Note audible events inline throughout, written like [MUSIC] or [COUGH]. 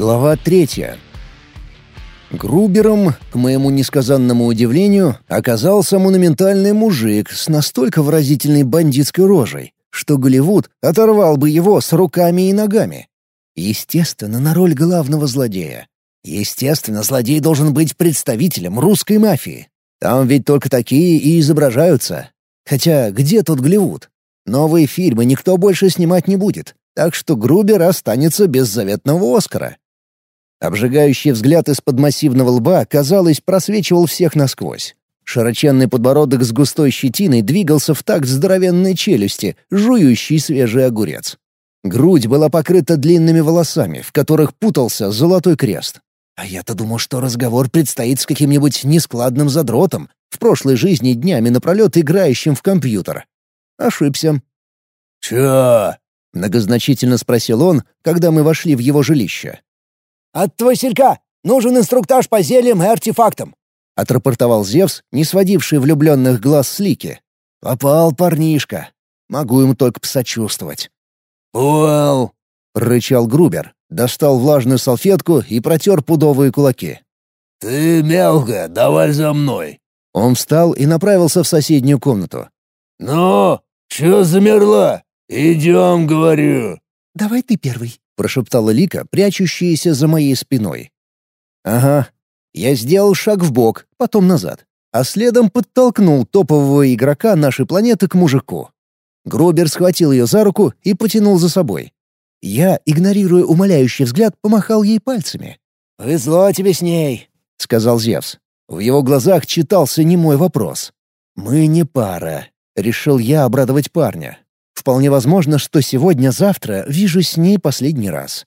Глава третья. Грубером, к моему несказанному удивлению, оказался монументальный мужик с настолько выразительной бандитской рожей, что Голливуд оторвал бы его с руками и ногами. Естественно, на роль главного злодея. Естественно, злодей должен быть представителем русской мафии. Там ведь только такие и изображаются. Хотя где тут Голливуд? Новые фильмы никто больше снимать не будет, так что Грубер останется без заветного Оскара. Обжигающий взгляд из-под массивного лба, казалось, просвечивал всех насквозь. Широченный подбородок с густой щетиной двигался в такт здоровенной челюсти, жующий свежий огурец. Грудь была покрыта длинными волосами, в которых путался золотой крест. А я-то думал, что разговор предстоит с каким-нибудь нескладным задротом, в прошлой жизни днями напролет играющим в компьютер. Ошибся. «Чё?» — многозначительно спросил он, когда мы вошли в его жилище. «От Василька! Нужен инструктаж по зельям и артефактам!» — отрапортовал Зевс, не сводивший влюбленных глаз с Лики. «Попал парнишка. Могу ему только посочувствовать». «Понял!» — рычал Грубер, достал влажную салфетку и протер пудовые кулаки. «Ты мелко, давай за мной!» Он встал и направился в соседнюю комнату. «Ну, чё замерла? Идем, говорю!» «Давай ты первый», прошептала Лика, прячущаяся за моей спиной. «Ага». Я сделал шаг в бок, потом назад, а следом подтолкнул топового игрока нашей планеты к мужику. Гробер схватил ее за руку и потянул за собой. Я, игнорируя умоляющий взгляд, помахал ей пальцами. «Повезло тебе с ней», — сказал Зевс. В его глазах читался немой вопрос. «Мы не пара», — решил я обрадовать парня. Вполне возможно, что сегодня-завтра вижу с ней последний раз.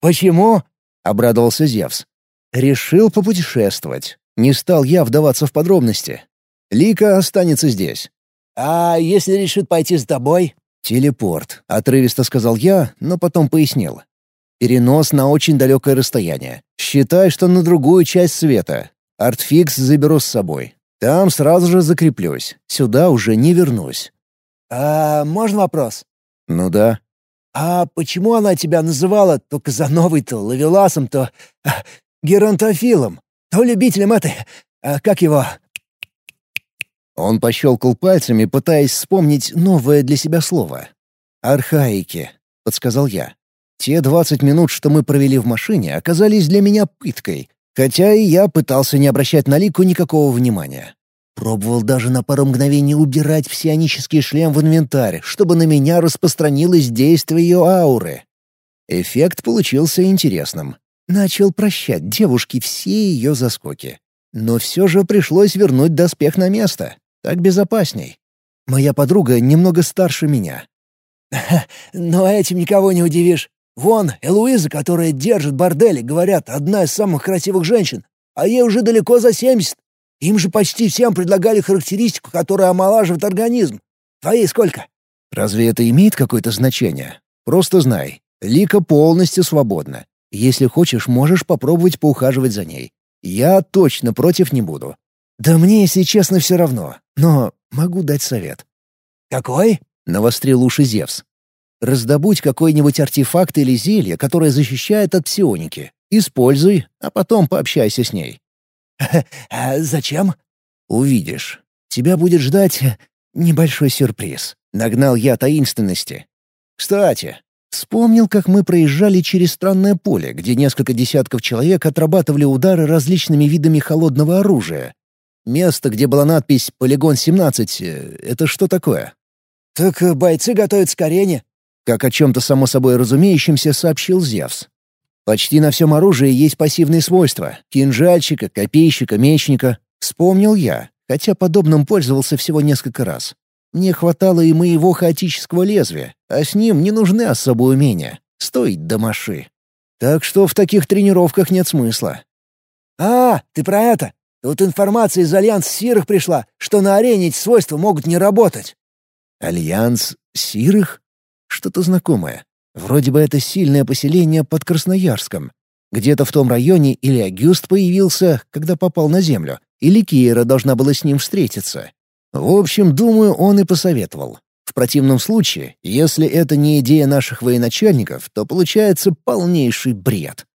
«Почему?» — обрадовался Зевс. «Решил попутешествовать. Не стал я вдаваться в подробности. Лика останется здесь». «А если решит пойти с тобой?» «Телепорт», — отрывисто сказал я, но потом пояснил. «Перенос на очень далекое расстояние. Считай, что на другую часть света. Артфикс заберу с собой. Там сразу же закреплюсь. Сюда уже не вернусь. «А можно вопрос?» «Ну да». «А почему она тебя называла то Казановой, то Лавеласом, то а, Геронтофилом, то любителем этой... А, как его...» Он пощелкал пальцами, пытаясь вспомнить новое для себя слово. «Архаики», — подсказал я. «Те двадцать минут, что мы провели в машине, оказались для меня пыткой, хотя и я пытался не обращать на Лику никакого внимания. Пробовал даже на пару мгновений убирать псионический шлем в инвентарь, чтобы на меня распространилось действие ее ауры. Эффект получился интересным. Начал прощать девушке все ее заскоки. Но все же пришлось вернуть доспех на место. Так безопасней. Моя подруга немного старше меня. [LAUGHS] «Но этим никого не удивишь. Вон, Элуиза, которая держит бордели, говорят, одна из самых красивых женщин, а ей уже далеко за семьдесят. Им же почти всем предлагали характеристику, которая омолаживает организм. Твоей сколько?» «Разве это имеет какое-то значение? Просто знай, Лика полностью свободна. Если хочешь, можешь попробовать поухаживать за ней. Я точно против не буду. Да мне, если честно, все равно. Но могу дать совет». «Какой?» — навострил уши Зевс. «Раздобудь какой-нибудь артефакт или зелье, которое защищает от псионики. Используй, а потом пообщайся с ней. [LAUGHS] «А зачем?» «Увидишь. Тебя будет ждать небольшой сюрприз». Нагнал я таинственности. «Кстати, вспомнил, как мы проезжали через странное поле, где несколько десятков человек отрабатывали удары различными видами холодного оружия. Место, где была надпись «Полигон-17» — это что такое?» «Так бойцы готовятся к арене», — как о чем-то само собой разумеющемся сообщил Зевс. Почти на всем оружии есть пассивные свойства — кинжальщика, копейщика, мечника. Вспомнил я, хотя подобным пользовался всего несколько раз. Мне хватало и моего хаотического лезвия, а с ним не нужны особые умения. Стой да маши. Так что в таких тренировках нет смысла. «А, ты про это? Тут информация из Альянса Серых пришла, что на арене эти свойства могут не работать». «Альянс Серых?» Что-то знакомое. Вроде бы это сильное поселение под Красноярском. Где-то в том районе или Агюст появился, когда попал на землю, или Киера должна была с ним встретиться. В общем, думаю, он и посоветовал. В противном случае, если это не идея наших военачальников, то получается полнейший бред.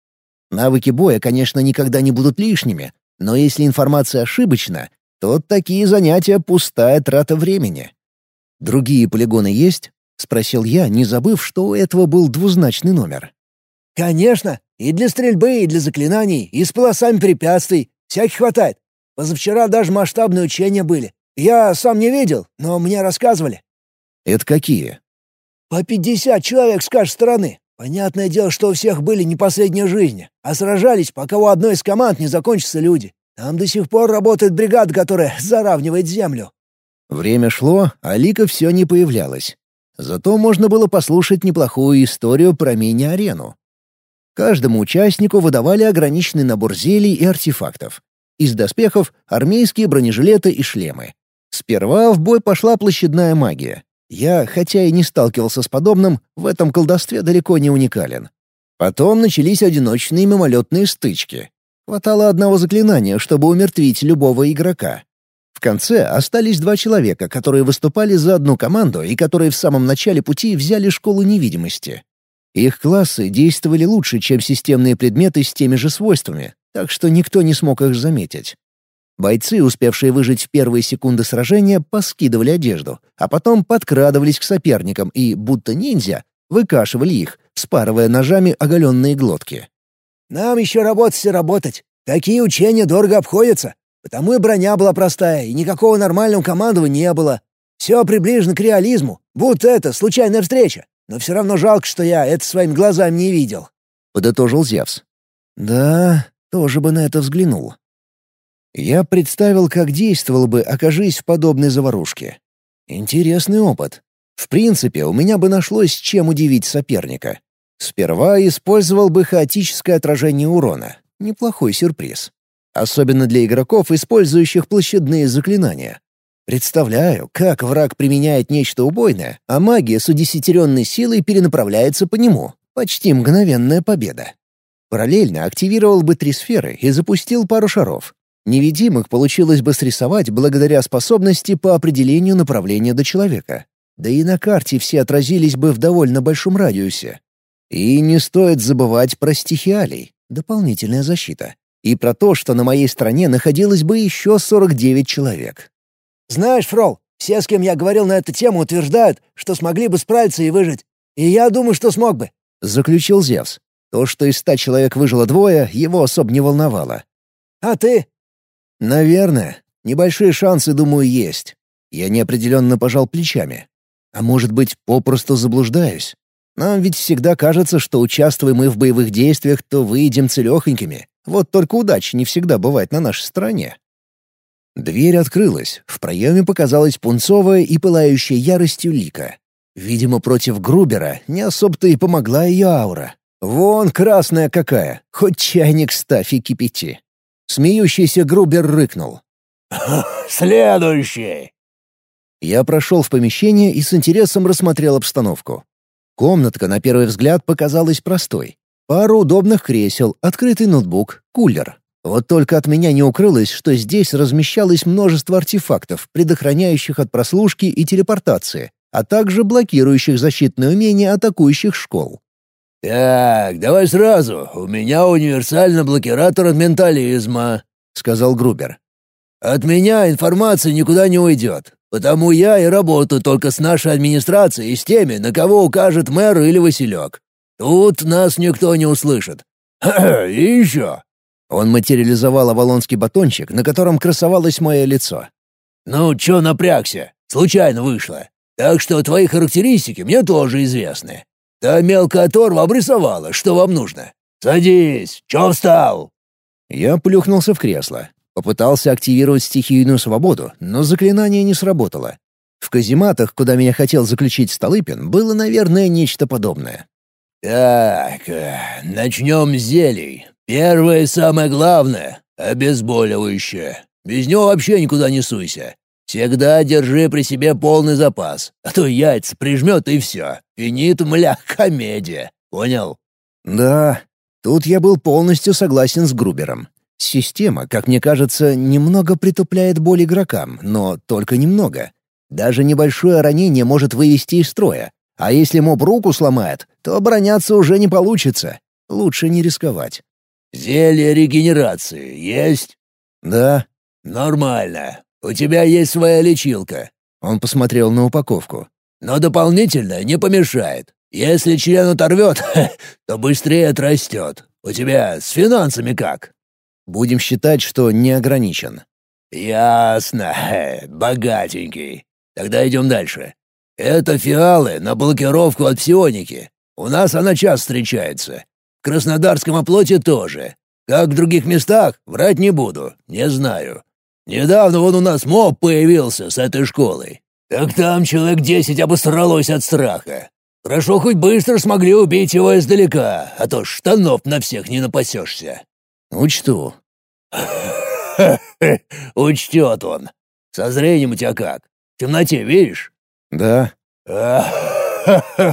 Навыки боя, конечно, никогда не будут лишними, но если информация ошибочна, то такие занятия — пустая трата времени. «Другие полигоны есть?» — спросил я, не забыв, что у этого был двузначный номер. «Конечно! И для стрельбы, и для заклинаний, и с полосами препятствий. Всяких хватает. Позавчера даже масштабные учения были. Я сам не видел, но мне рассказывали». «Это какие?» «По пятьдесят человек с каждой стороны. Понятное дело, что у всех были не последние жизни, а сражались, пока у одной из команд не закончатся люди. Там до сих пор работает бригада, которая заравнивает землю». Время шло, а Лика все не появлялась. Зато можно было послушать неплохую историю про мини-арену. Каждому участнику выдавали ограниченный набор зелий и артефактов. Из доспехов — армейские бронежилеты и шлемы. Сперва в бой пошла площадная магия. Я, хотя и не сталкивался с подобным, в этом колдовстве далеко не уникален. Потом начались одиночные мимолетные стычки. Хватало одного заклинания, чтобы умертвить любого игрока. В конце остались два человека, которые выступали за одну команду и которые в самом начале пути взяли школу невидимости. Их классы действовали лучше, чем системные предметы с теми же свойствами, так что никто не смог их заметить. Бойцы, успевшие выжить в первые секунды сражения, поскидывали одежду, а потом подкрадывались к соперникам и, будто ниндзя, выкашивали их, спарывая ножами оголенные глотки. «Нам еще работать и работать. Такие учения дорого обходятся. Потому и броня была простая, и никакого нормального командования не было. Все приближено к реализму, будто это случайная встреча. Но все равно жалко, что я это своими глазами не видел», — подытожил Зевс. «Да, тоже бы на это взглянул». Я представил, как действовал бы, окажись в подобной заварушке. Интересный опыт. В принципе, у меня бы нашлось, чем удивить соперника. Сперва использовал бы хаотическое отражение урона. Неплохой сюрприз. Особенно для игроков, использующих площадные заклинания. Представляю, как враг применяет нечто убойное, а магия с удесятеренной силой перенаправляется по нему. Почти мгновенная победа. Параллельно активировал бы три сферы и запустил пару шаров. Невидимых получилось бы срисовать благодаря способности по определению направления до человека. Да и на карте все отразились бы в довольно большом радиусе. И не стоит забывать про стихиалий, дополнительная защита, и про то, что на моей стороне находилось бы еще 49 человек. «Знаешь, Фрол, все, с кем я говорил на эту тему, утверждают, что смогли бы справиться и выжить. И я думаю, что смог бы», — заключил Зевс. То, что из ста человек выжило двое, его особо не волновало. «А ты?» «Наверное. Небольшие шансы, думаю, есть». Я неопределенно пожал плечами. А может быть, попросту заблуждаюсь? Нам ведь всегда кажется, что участвуем мы в боевых действиях, то выйдем целехонькими. Вот только удача не всегда бывает на нашей стороне. Дверь открылась, в проеме показалась пунцовая и пылающая яростью лика. Видимо, против Грубера не особо-то и помогла ее аура. Вон красная какая, хоть чайник ставь и кипяти. Смеющийся Грубер рыкнул. [LAUGHS] «Следующий!» Я прошел в помещение и с интересом рассмотрел обстановку. Комнатка, на первый взгляд, показалась простой. Пару удобных кресел, открытый ноутбук, кулер. Вот только от меня не укрылось, что здесь размещалось множество артефактов, предохраняющих от прослушки и телепортации, а также блокирующих защитные умения атакующих школ. «Так, давай сразу. У меня универсальный блокиратор от ментализма», — сказал Грубер. «От меня информация никуда не уйдет, потому я и работаю только с нашей администрацией и с теми, на кого укажет мэр или Василек. Тут нас никто не услышит. [CLEARS THROAT] И еще». Он материализовал авалонский батончик, на котором красовалось мое лицо. «Ну, чё напрягся? Случайно вышло. Так что твои характеристики мне тоже известны. Та мелкая торва обрисовала, что вам нужно. Садись, чё встал?» Я плюхнулся в кресло. Попытался активировать стихийную свободу, но заклинание не сработало. В казематах, куда меня хотел заключить Столыпин, было, наверное, нечто подобное. «Так, э, начнем с зелий. Первое самое главное — обезболивающее. Без него вообще никуда не суйся. Всегда держи при себе полный запас, а то яйца прижмет и все. Финит, мля, комедия. Понял? Да, тут я был полностью согласен с Грубером. Система, как мне кажется, немного притупляет боль игрокам, но только немного. Даже небольшое ранение может вывести из строя. А если моб руку сломает, то обороняться уже не получится. Лучше не рисковать. Зелье регенерации есть?» «Да». «Нормально. У тебя есть своя лечилка». Он посмотрел на упаковку. «Но дополнительно не помешает. Если член оторвет, [LAUGHS] то быстрее отрастет. У тебя с финансами как?» «Будем считать, что не ограничен». «Ясно. [LAUGHS] Богатенький. Тогда идем дальше. Это фиалы на блокировку от псионики. У нас она часто встречается. В Краснодарском оплоте тоже. Как в других местах, врать не буду, не знаю. Недавно вон у нас моб появился с этой школой. Так там человек десять обосралось от страха. Хорошо, хоть быстро смогли убить его издалека, а то штанов на всех не напасешься. Учту. Учтет он. Со зрением у тебя как? В темноте видишь? Да. [LAUGHS]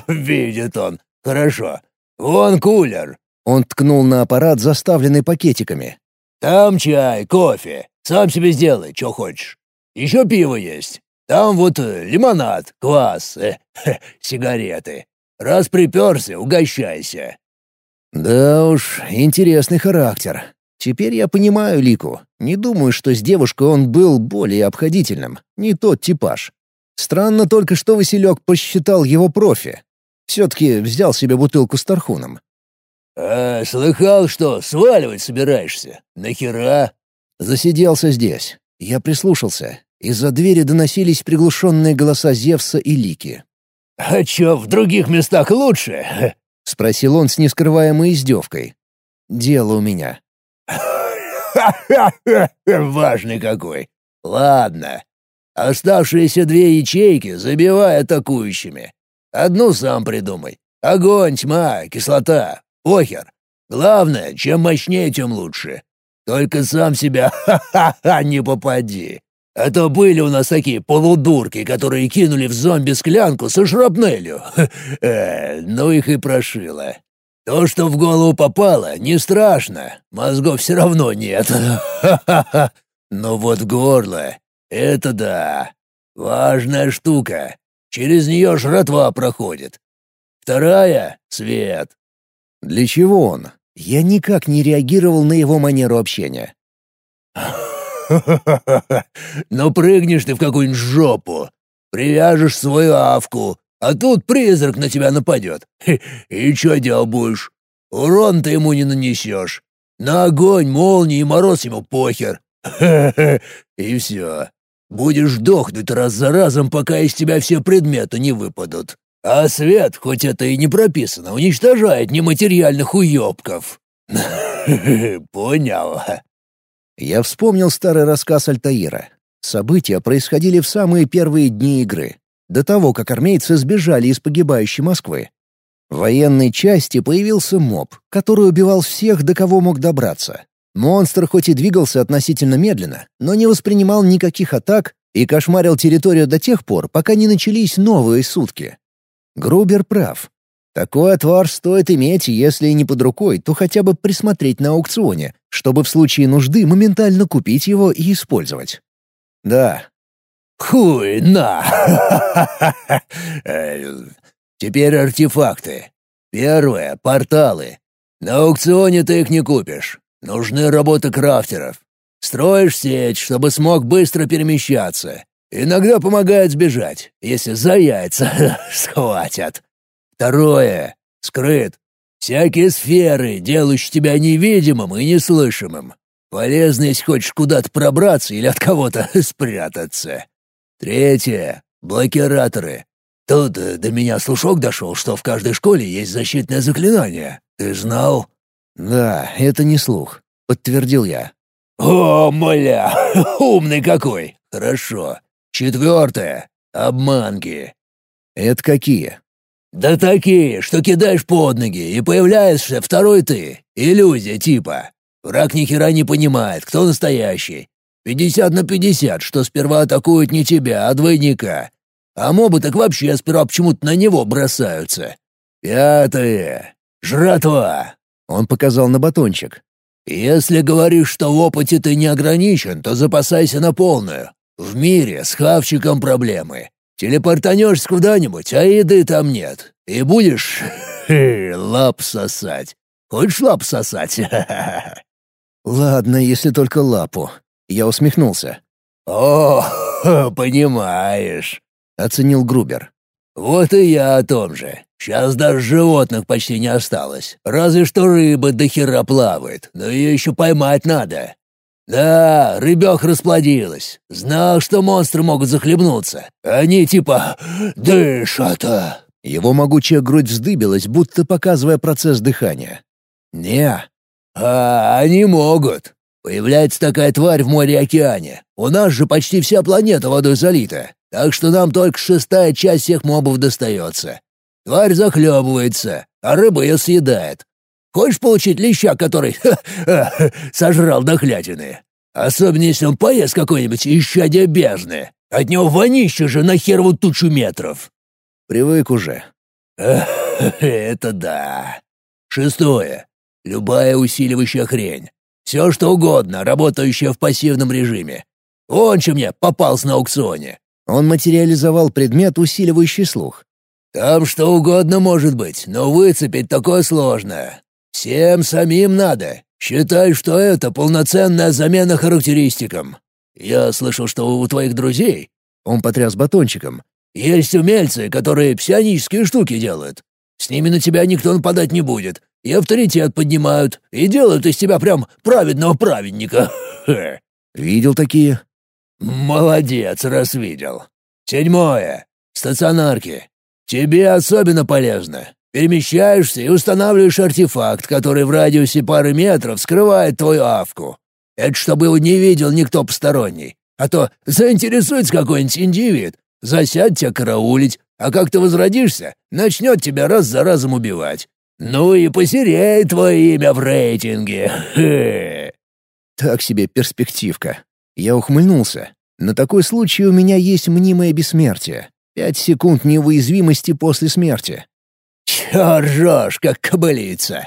Видит он. Хорошо. Вон кулер. Он ткнул на аппарат, заставленный пакетиками. Там чай, кофе. Сам себе сделай, что хочешь. Еще пиво есть. Там вот э, лимонад, квас, э, [LAUGHS] сигареты. Раз приперся, угощайся». «Да уж, интересный характер. Теперь я понимаю Лику. Не думаю, что с девушкой он был более обходительным. Не тот типаж. Странно только, что Василек посчитал его профи. Все-таки взял себе бутылку с тархуном. «А, слыхал, что сваливать собираешься? Нахера?» Засиделся здесь. Я прислушался. Из-за двери доносились приглушенные голоса Зевса и Лики. «А чё, в других местах лучше?» [LAUGHS] — спросил он с нескрываемой издевкой. «Дело у меня». [LAUGHS] Важный какой. Ладно. Оставшиеся две ячейки забивай атакующими. Одну сам придумай. Огонь, тьма, кислота. Похер. Главное, чем мощнее, тем лучше. Только сам себя [LAUGHS] ха-ха-ха не попади. А то были у нас такие полудурки, которые кинули в зомби склянку со шрапнелью. [LAUGHS] Э, ну их и прошило. То, что в голову попало, не страшно. Мозгов все равно нет. [LAUGHS] Но вот горло — это да. Важная штука. Через нее жратва проходит. Вторая — свет. Для чего он? Я никак не реагировал на его манеру общения. [LAUGHS] Ну прыгнешь ты в какую-нибудь жопу, привяжешь свою авку, а тут призрак на тебя нападет. И что делать будешь? Урон ты ему не нанесешь. На огонь, молнии и мороз ему похер. [LAUGHS] И все. Будешь дохнуть раз за разом, пока из тебя все предметы не выпадут. А свет, хоть это и не прописано, уничтожает нематериальных уёбков. [LAUGHS] Понял. Я вспомнил старый рассказ Альтаира. События происходили в самые первые дни игры, до того, как армейцы сбежали из погибающей Москвы. В военной части появился моб, который убивал всех, до кого мог добраться. Монстр хоть и двигался относительно медленно, но не воспринимал никаких атак и кошмарил территорию до тех пор, пока не начались новые сутки. Грубер прав. Такой отвар стоит иметь, если не под рукой, то хотя бы присмотреть на аукционе, чтобы в случае нужды моментально купить его и использовать. Да. Хуй на! [LAUGHS] Теперь артефакты. Первое — порталы. На аукционе ты их не купишь. Нужны работы крафтеров. Строишь сеть, чтобы смог быстро перемещаться. Иногда помогает сбежать, если за яйца [LAUGHS] схватят. Второе. Скрыт. Всякие сферы, делающие тебя невидимым и неслышимым. Полезно, если хочешь куда-то пробраться или от кого-то [LAUGHS] спрятаться. Третье. Блокираторы. Тут э, до меня слушок дошел, что в каждой школе есть защитное заклинание. Ты знал? Да, это не слух, подтвердил я. О, моля, [LAUGHS] умный какой. Хорошо. Четвертое. Обманки. Это какие? «Да такие, что кидаешь под ноги, и появляешься второй ты. Иллюзия типа. Враг ни хера не понимает, кто настоящий. Пятьдесят на пятьдесят, что сперва атакуют не тебя, а двойника. А мобы так вообще сперва почему-то на него бросаются. Пятое. Жратва». Он показал на батончик. «Если говоришь, что в опыте ты не ограничен, то запасайся на полную. В мире с хавчиком проблемы. Телепортанешься куда-нибудь, а еды там нет. И будешь [LAUGHS] лап сосать. Хочешь лап сосать?» [LAUGHS] «Ладно, если только лапу». Я усмехнулся. «О, [LAUGHS] понимаешь», — оценил Грубер. «Вот и я о том же. Сейчас даже животных почти не осталось. Разве что рыба до хера плавает, но ее еще поймать надо. Да, рыбёх расплодилась. Знал, что монстры могут захлебнуться. Они типа дышат. Его могучая грудь вздыбилась, будто показывая процесс дыхания. «Не, а они могут. Появляется такая тварь в море-океане. У нас же почти вся планета водой залита, так что нам только шестая часть всех мобов достается. Тварь захлебывается, а рыба ее съедает. Хочешь получить леща, который [LAUGHS] сожрал дохлятины? Особенно если он поест какой-нибудь исчадие бездны. От него вонище же на херову тучу метров. Привык уже. Это да. Шестое. Любая усиливающая хрень. Все что угодно, работающее в пассивном режиме. Он чем мне попался на аукционе. Он материализовал предмет, усиливающий слух. Там что угодно может быть, но выцепить такое сложно. Всем самим надо. Считай, что это полноценная замена характеристикам. Я слышал, что у твоих друзей...» Он потряс батончиком. «Есть умельцы, которые псионические штуки делают. С ними на тебя никто нападать не будет. И авторитет поднимают, и делают из тебя прям праведного праведника. [LAUGHS] Видел такие? Молодец, раз видел. Седьмое. Стационарки. Тебе особенно полезно. Перемещаешься и устанавливаешь артефакт, который в радиусе пары метров скрывает твою авку. Это чтобы его не видел никто посторонний. А то заинтересуется какой-нибудь индивид, засядь тебя караулить, а как ты возродишься, начнет тебя раз за разом убивать. Ну и посереет твое имя в рейтинге. [LAUGHS] Так себе перспективка. Я ухмыльнулся. На такой случай у меня есть мнимое бессмертие. Пять секунд неуязвимости после смерти. Чё как кобылица?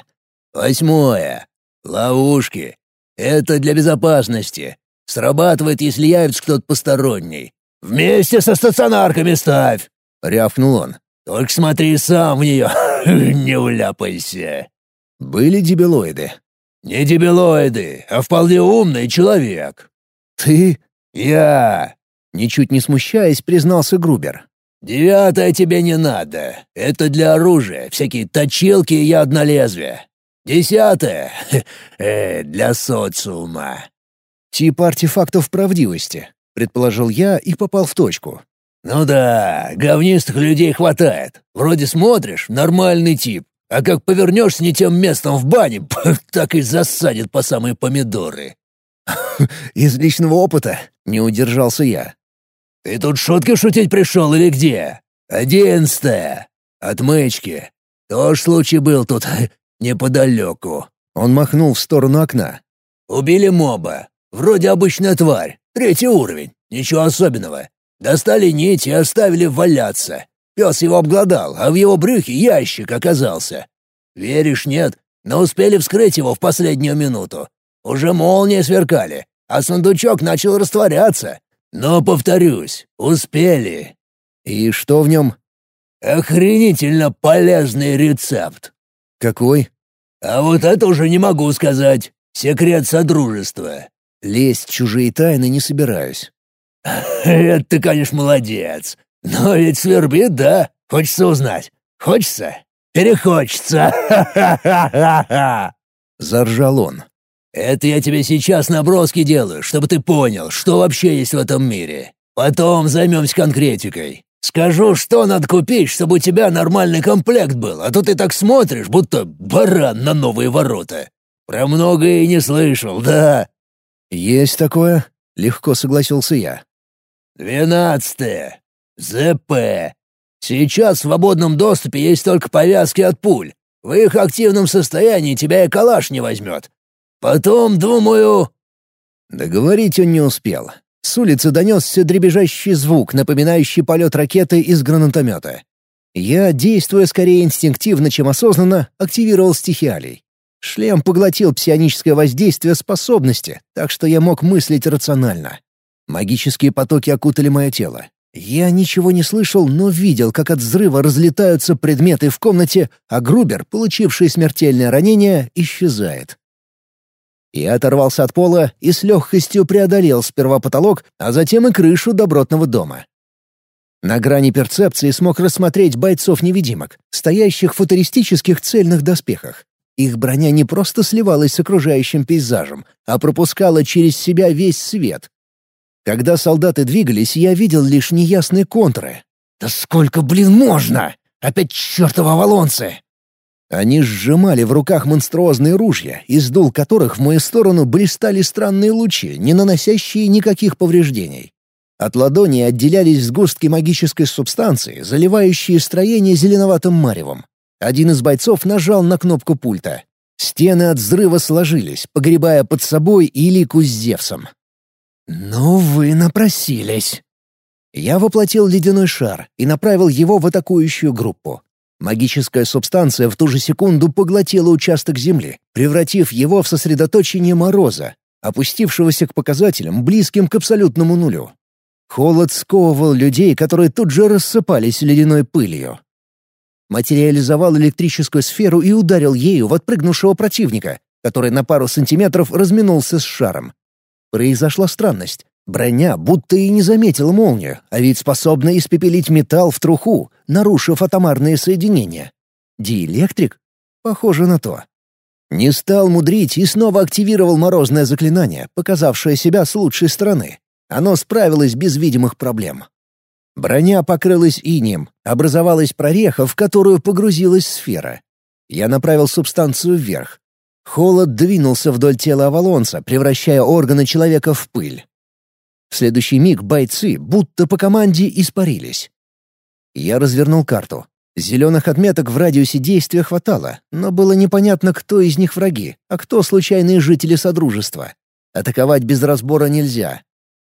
Восьмое. Ловушки. Это для безопасности. Срабатывает, если явится кто-то посторонний. Вместе со стационарками ставь. — рявкнул он. «Только смотри сам в нее, [LAUGHS] не уляпайся». Были дебилоиды. «Не дебилоиды, а вполне умный человек». «Ты?» «Я!» Ничуть не смущаясь, признался Грубер. «Девятое тебе не надо. Это для оружия, всякие точилки и однолезвия. Десятое э, — для социума». «Тип артефактов правдивости», — предположил я и попал в точку. «Ну да, говнистых людей хватает. Вроде смотришь — нормальный тип, а как повернешься не тем местом в бане, [LAUGHS] так и засадит по самые помидоры». [LAUGHS] «Из личного опыта?» — не удержался я. «Ты тут шутки шутить пришел или где? Одиннадцатое. Отмычки. Тоже случай был тут [LAUGHS] неподалеку». Он махнул в сторону окна. «Убили моба. Вроде обычная тварь. Третий уровень. Ничего особенного. Достали нить и оставили валяться. Пес его обглодал, а в его брюхе ящик оказался. Веришь, нет, но успели вскрыть его в последнюю минуту. Уже молнии сверкали, а сундучок начал растворяться. Но, повторюсь, успели. И что в нем? Охренительно полезный рецепт. Какой? А вот это уже не могу сказать. Секрет содружества. Лезть в чужие тайны не собираюсь. [LAUGHS] «Это ты, конечно, молодец. Но ведь свербит, да? Хочется узнать. Хочется? Перехочется. [LAUGHS] Заржал он. «Это я тебе сейчас наброски делаю, чтобы ты понял, что вообще есть в этом мире. Потом займемся конкретикой. Скажу, что надо купить, чтобы у тебя нормальный комплект был, а то ты так смотришь, будто баран на новые ворота. Про многое и не слышал, да?» «Есть такое?» — легко согласился я. «Двенадцатое. ЗП. Сейчас в свободном доступе есть только повязки от пуль. В их активном состоянии тебя и калаш не возьмет. Потом, думаю...» Договорить он не успел. С улицы донесся дребезжащий звук, напоминающий полет ракеты из гранатомета. Я, действуя скорее инстинктивно, чем осознанно, активировал стихиалий. Шлем поглотил псионическое воздействие способности, так что я мог мыслить рационально. Магические потоки окутали мое тело. Я ничего не слышал, но видел, как от взрыва разлетаются предметы в комнате, а Грубер, получивший смертельное ранение, исчезает. Я оторвался от пола и с легкостью преодолел сперва потолок, а затем и крышу добротного дома. На грани перцепции смог рассмотреть бойцов-невидимок, стоящих в футуристических цельных доспехах. Их броня не просто сливалась с окружающим пейзажем, а пропускала через себя весь свет. Когда солдаты двигались, я видел лишь неясные контуры. «Да сколько, блин, можно? Опять чертовы авалонцы!» Они сжимали в руках монструозные ружья, из дул которых в мою сторону блистали странные лучи, не наносящие никаких повреждений. От ладони отделялись сгустки магической субстанции, заливающие строение зеленоватым маревом. Один из бойцов нажал на кнопку пульта. Стены от взрыва сложились, погребая под собой Илику с Зевсом. «Ну вы напросились!» Я воплотил ледяной шар и направил его в атакующую группу. Магическая субстанция в ту же секунду поглотила участок земли, превратив его в сосредоточение мороза, опустившегося к показателям, близким к абсолютному нулю. Холод сковывал людей, которые тут же рассыпались ледяной пылью материализовал электрическую сферу и ударил ею в отпрыгнувшего противника, который на пару сантиметров разминулся с шаром. Произошла странность. Броня будто и не заметила молнию, а ведь способна испепелить металл в труху, нарушив атомарные соединения. Диэлектрик? Похоже на то. Не стал мудрить и снова активировал морозное заклинание, показавшее себя с лучшей стороны. Оно справилось без видимых проблем. Броня покрылась инеем, образовалась прореха, в которую погрузилась сфера. Я направил субстанцию вверх. Холод двинулся вдоль тела Авалонца, превращая органы человека в пыль. В следующий миг бойцы, будто по команде, испарились. Я развернул карту. Зеленых отметок в радиусе действия хватало, но было непонятно, кто из них враги, а кто случайные жители Содружества. Атаковать без разбора нельзя,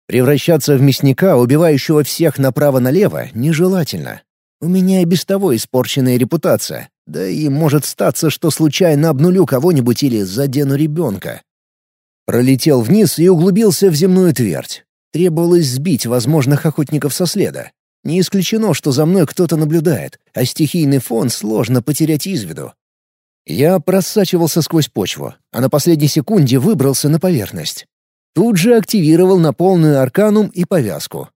Превращаться в мясника, убивающего всех направо-налево, нежелательно. У меня и без того испорченная репутация. Да и может статься, что случайно обнулю кого-нибудь или задену ребенка. Пролетел вниз и углубился в земную твердь. Требовалось сбить возможных охотников со следа. Не исключено, что за мной кто-то наблюдает, а стихийный фон сложно потерять из виду. Я просачивался сквозь почву, а на последней секунде выбрался на поверхность. Тут же активировал на полную арканум и повязку.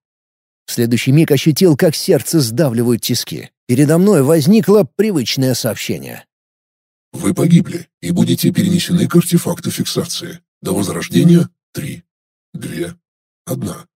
В следующий миг ощутил, как сердце сдавливают тиски. Передо мной возникло привычное сообщение. «Вы погибли и будете перенесены к артефакту фиксации. До возрождения — три, две, одна».